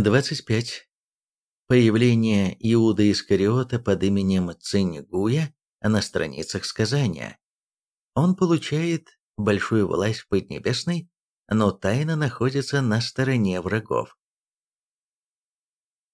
25. Появление Иуда Искариота под именем Цингуя на страницах сказания. Он получает большую власть в Поднебесной, но тайно находится на стороне врагов.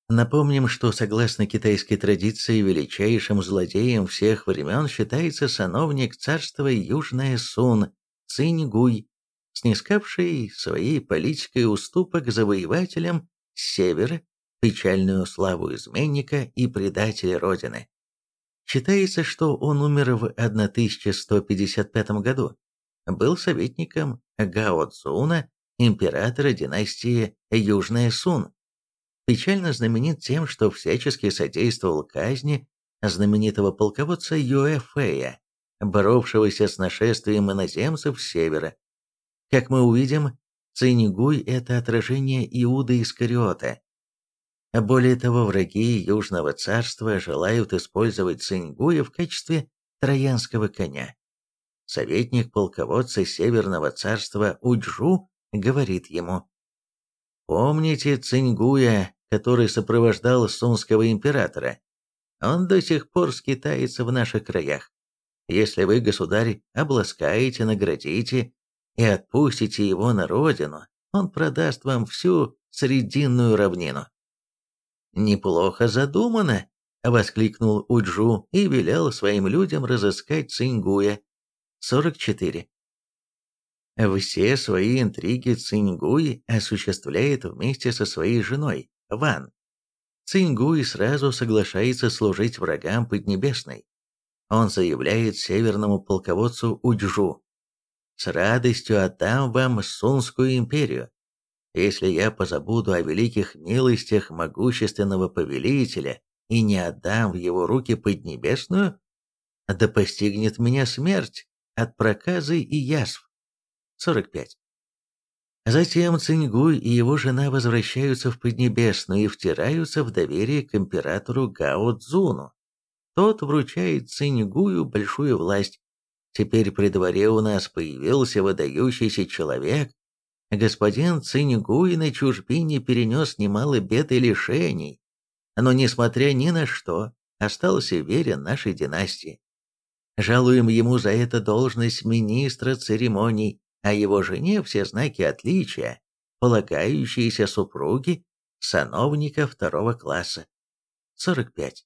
Напомним, что согласно китайской традиции величайшим злодеем всех времен считается сановник царства Южная Сун Цингуй, снискавший своей политикой уступок завоевателям с севера печальную славу изменника и предателя Родины. Считается, что он умер в 1155 году. Был советником Гао Цзуна, императора династии Южная Сун. Печально знаменит тем, что всячески содействовал казни знаменитого полководца Юэ Фэя, боровшегося с нашествием иноземцев с севера. Как мы увидим, Циньгуй – это отражение Иуда Искариота. Более того, враги Южного царства желают использовать Циньгуя в качестве троянского коня. Советник полководца Северного царства Уджу говорит ему, «Помните Циньгуя, который сопровождал сунского императора? Он до сих пор скитается в наших краях. Если вы, государь, обласкаете, наградите и отпустите его на родину, он продаст вам всю Срединную равнину. «Неплохо задумано!» — воскликнул Уджу и велел своим людям разыскать Цингуя. 44. Все свои интриги Цингуй осуществляет вместе со своей женой, Ван. Цингуй сразу соглашается служить врагам Поднебесной. Он заявляет северному полководцу Уджу, с радостью отдам вам Сунскую империю. Если я позабуду о великих милостях могущественного повелителя и не отдам в его руки Поднебесную, да постигнет меня смерть от проказы и язв. 45. Затем Цингуй и его жена возвращаются в Поднебесную и втираются в доверие к императору Гао Цзуну. Тот вручает Цингую большую власть, Теперь при дворе у нас появился выдающийся человек. Господин Цингуй на чужбине перенес немало бед и лишений, но, несмотря ни на что, остался верен нашей династии. Жалуем ему за это должность министра церемоний, а его жене все знаки отличия, полагающиеся супруги сановника второго класса. 45.